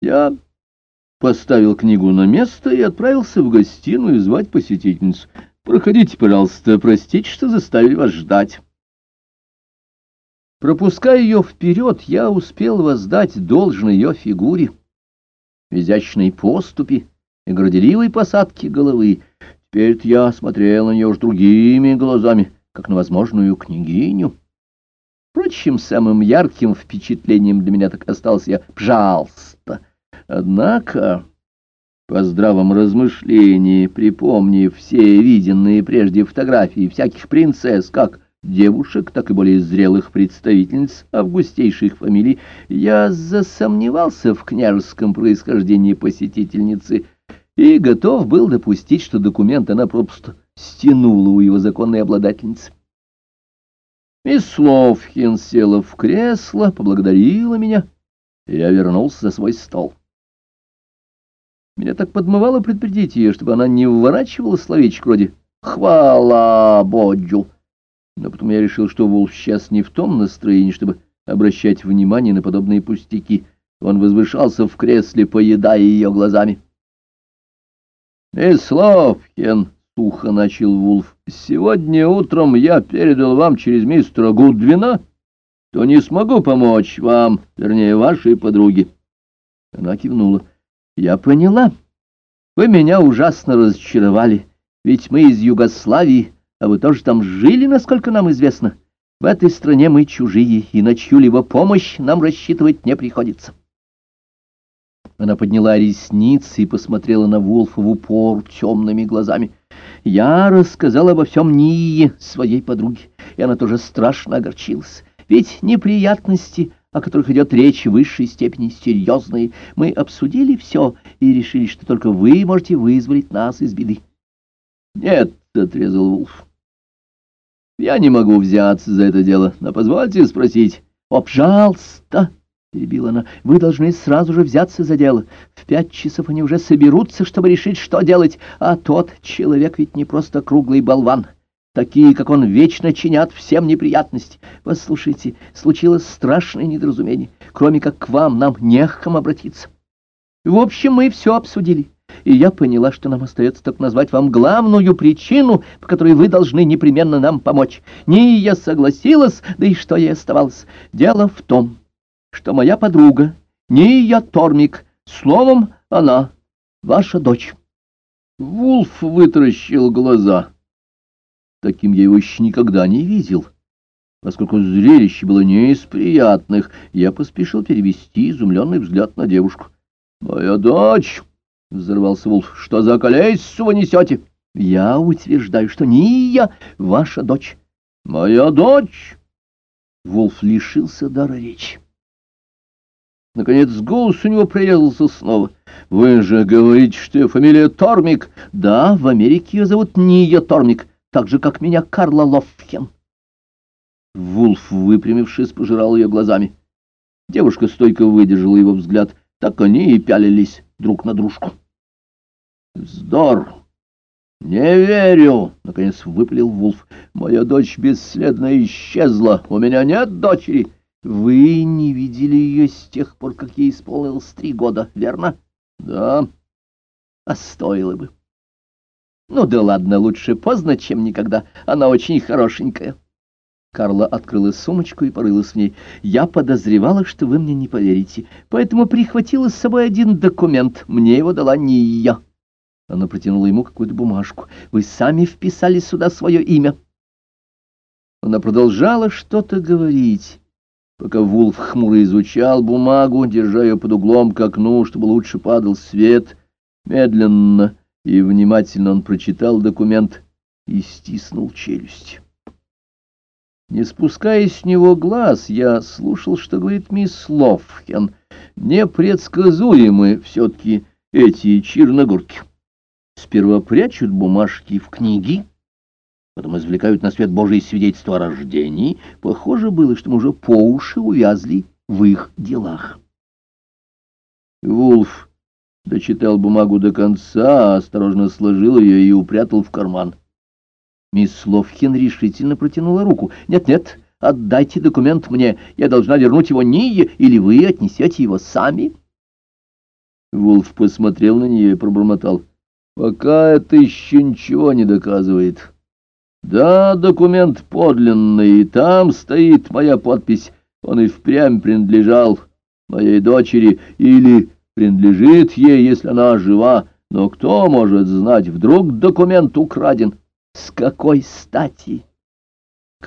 Я поставил книгу на место и отправился в гостиную звать посетительницу. «Проходите, пожалуйста, простите, что заставили вас ждать». Пропуская ее вперед, я успел воздать должное ее фигуре, изящной поступи и горделивой посадке головы. Теперь я смотрел на нее уж другими глазами, как на возможную княгиню. Впрочем, самым ярким впечатлением для меня так остался я «пожалуйста». Однако, по здравом размышлении, припомнив все виденные прежде фотографии всяких принцесс, как девушек, так и более зрелых представительниц августейших фамилий, я засомневался в княжеском происхождении посетительницы и готов был допустить, что документ она просто стянула у его законной обладательницы. Мисс Ловхин села в кресло, поблагодарила меня, и я вернулся за свой стол. Меня так подмывало предупредить ее, чтобы она не вворачивала словечко вроде «Хвала Боджу!» Но потом я решил, что Волф сейчас не в том настроении, чтобы обращать внимание на подобные пустяки. Он возвышался в кресле, поедая ее глазами. «Мисс Ловхин!» сухо начал Вулф. «Сегодня утром я передал вам через мистера Гудвина, то не смогу помочь вам, вернее, вашей подруге». Она кивнула. «Я поняла. Вы меня ужасно разочаровали, ведь мы из Югославии, а вы тоже там жили, насколько нам известно. В этой стране мы чужие, и на чью-либо помощь нам рассчитывать не приходится». Она подняла ресницы и посмотрела на Вулфа в упор темными глазами. Я рассказал обо всем Нии, своей подруге, и она тоже страшно огорчилась. Ведь неприятности, о которых идет речь в высшей степени серьезные, мы обсудили все и решили, что только вы можете вызволить нас из беды. — Нет, — отрезал Вулф, — я не могу взяться за это дело, но позвольте спросить. — О, пожалуйста! — перебила она, — вы должны сразу же взяться за дело. В пять часов они уже соберутся, чтобы решить, что делать. А тот человек ведь не просто круглый болван. Такие, как он, вечно чинят всем неприятности. Послушайте, случилось страшное недоразумение. Кроме как к вам, нам не к кому обратиться. В общем, мы все обсудили. И я поняла, что нам остается только назвать вам главную причину, по которой вы должны непременно нам помочь. Не я согласилась, да и что ей оставалось. Дело в том, что моя подруга, не я Тормик, словом, она, ваша дочь. Вулф вытаращил глаза. Таким я его еще никогда не видел. Поскольку зрелище было не из приятных, я поспешил перевести изумленный взгляд на девушку. — Моя дочь! — взорвался Вулф. — Что за колесицу вы несете? — Я утверждаю, что не я, ваша дочь. — Моя дочь! Вулф лишился дара речи. Наконец голос у него прорезался снова. «Вы же говорите, что фамилия Тормик?» «Да, в Америке ее зовут Ния Тормик, так же, как меня Карла Лофхен». Вулф, выпрямившись, пожирал ее глазами. Девушка стойко выдержала его взгляд. Так они и пялились друг на дружку. «Вздор! Не верю!» — наконец выпалил Вулф. «Моя дочь бесследно исчезла. У меня нет дочери!» Вы не видели ее с тех пор, как ей исполнилось три года, верно? Да. А стоило бы. Ну да ладно, лучше поздно, чем никогда. Она очень хорошенькая. Карла открыла сумочку и порылась в ней. «Я подозревала, что вы мне не поверите, поэтому прихватила с собой один документ. Мне его дала не я». Она протянула ему какую-то бумажку. «Вы сами вписали сюда свое имя». Она продолжала что-то говорить пока Вулф хмуро изучал бумагу, держа ее под углом к окну, чтобы лучше падал свет. Медленно и внимательно он прочитал документ и стиснул челюсть. Не спуская с него глаз, я слушал, что говорит мисс Ловхен. Непредсказуемы все-таки эти черногорки. Сперва прячут бумажки в книги, потом извлекают на свет Божие свидетельство о рождении, похоже было, что мы уже по уши увязли в их делах. Вулф дочитал бумагу до конца, осторожно сложил ее и упрятал в карман. Мисс Ловхин решительно протянула руку. «Нет-нет, отдайте документ мне, я должна вернуть его Ние, или вы отнесете его сами». Вулф посмотрел на нее и пробормотал. Пока это еще ничего не доказывает. Да, документ подлинный, и там стоит моя подпись. Он и впрямь принадлежал моей дочери или принадлежит ей, если она жива. Но кто может знать, вдруг документ украден? С какой стати?